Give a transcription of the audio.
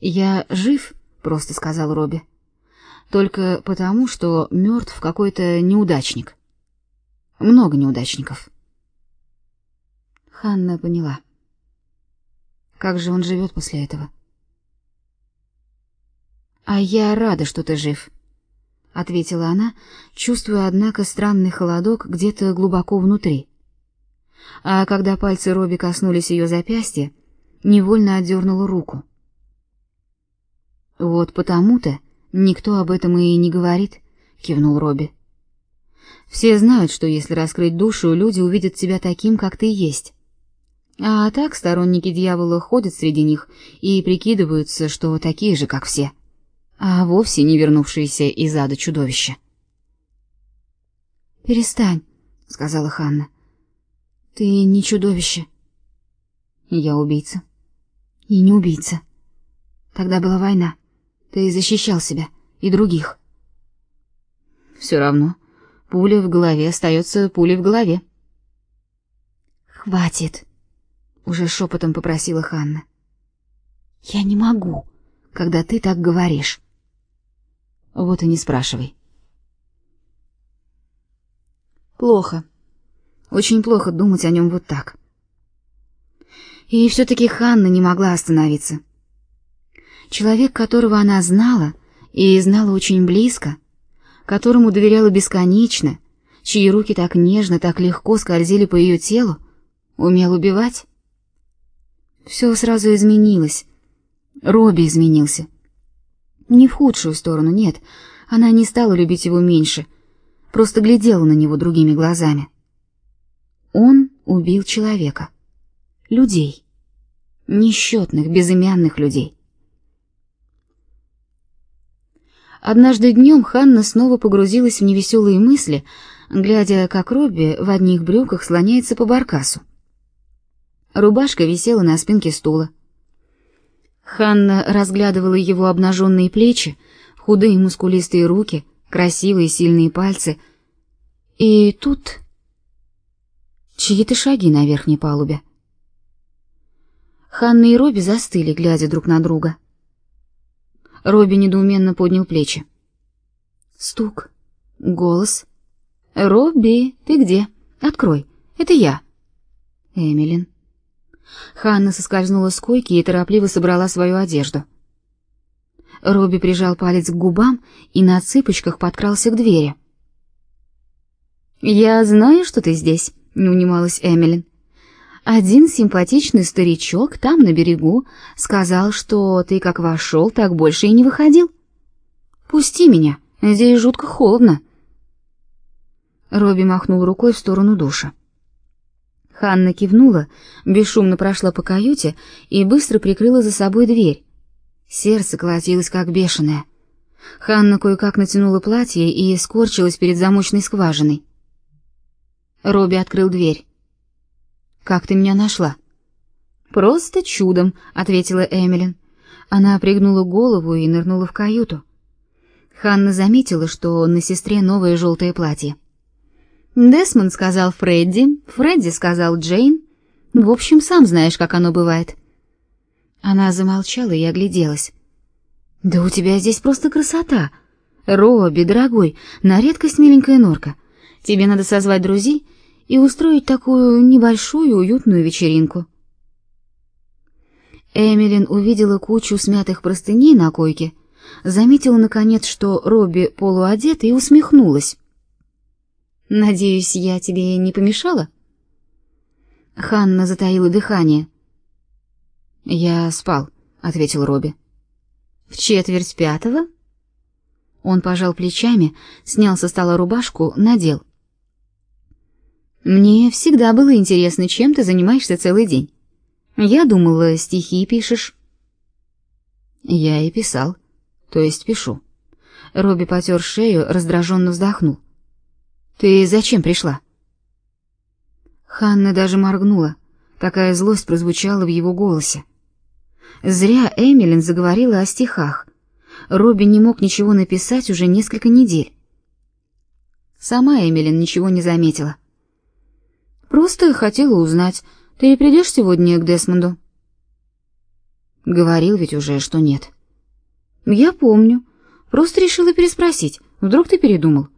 Я жив, просто сказал Робби. Только потому, что мертв какой-то неудачник. Много неудачников. Ханна поняла. Как же он живет после этого? А я рада, что ты жив, ответила она, чувствуя однако странный холодок где-то глубоко внутри. А когда пальцы Робби коснулись ее запястья, невольно отдернула руку. Вот потому-то никто об этом и не говорит, кивнул Робби. Все знают, что если раскрыть душу, люди увидят тебя таким, как ты есть. А так сторонники дьявола ходят среди них и прикидываются, что такие же, как все, а вовсе не вернувшиеся из ада чудовища. Перестань, сказала Ханна. Ты не чудовище. Я убийца. И не убийца. Тогда была война. Ты защищал себя и других. Все равно, пуля в голове остается пулей в голове. Хватит, уже шепотом попросила Ханна. Я не могу, когда ты так говоришь. Вот и не спрашивай. Плохо. Очень плохо думать о нем вот так. И все таки Ханна не могла остановиться. Человек, которого она знала и знала очень близко, которому доверяла бесконечно, чьи руки так нежно, так легко скользили по ее телу, умел убивать. Все сразу изменилось. Робби изменился. Не в худшую сторону, нет. Она не стала любить его меньше, просто глядела на него другими глазами. Он убил человека. Людей. Несчетных, безымянных людей. Однажды днем Ханна снова погрузилась в невеселые мысли, глядя, как Робби в одних брюках слоняется по баркасу. Рубашка висела на спинке стула. Ханна разглядывала его обнаженные плечи, худые мускулистые руки, красивые сильные пальцы. И тут чьи-то шаги на верхней палубе. Ханна и Робби застыли, глядя друг на друга. Робби недоуменно поднял плечи. Стук, голос. «Робби, ты где? Открой, это я». Эмилин. Ханна соскользнула с койки и торопливо собрала свою одежду. Робби прижал палец к губам и на цыпочках подкрался к двери. «Я знаю, что ты здесь», — не унималась Эмилин. «Один симпатичный старичок там, на берегу, сказал, что ты как вошел, так больше и не выходил. Пусти меня, здесь жутко холодно». Робби махнул рукой в сторону душа. Ханна кивнула, бесшумно прошла по каюте и быстро прикрыла за собой дверь. Сердце колотилось как бешеное. Ханна кое-как натянула платье и скорчилась перед замочной скважиной. Робби открыл дверь. «Как ты меня нашла?» «Просто чудом», — ответила Эмилин. Она пригнула голову и нырнула в каюту. Ханна заметила, что на сестре новое желтое платье. Десмонд сказал Фредди, Фредди сказал Джейн. В общем, сам знаешь, как оно бывает. Она замолчала и огляделась. Да у тебя здесь просто красота. Робби, дорогой, на редкость миленькая норка. Тебе надо созвать друзей и устроить такую небольшую уютную вечеринку. Эмилин увидела кучу смятых простыней на койке, заметила наконец, что Робби полуодет и усмехнулась. Надеюсь, я тебе не помешала? Ханна затаила дыхание. Я спал, ответил Робби. В четверть пятого? Он пожал плечами, снял со стола рубашку, надел. Мне всегда было интересно, чем ты занимаешься целый день. Я думала, стихи пишешь. Я и писал, то есть пишу. Робби потер шею, раздраженно вздохнул. Ты зачем пришла? Ханна даже моргнула. Такая злость прозвучала в его голосе. Зря Эмилин заговорила о стихах. Робби не мог ничего написать уже несколько недель. Сама Эмилин ничего не заметила. Просто хотела узнать, ты придешь сегодня к Десмонду? Говорил ведь уже, что нет. Я помню. Просто решила переспросить. Вдруг ты передумал?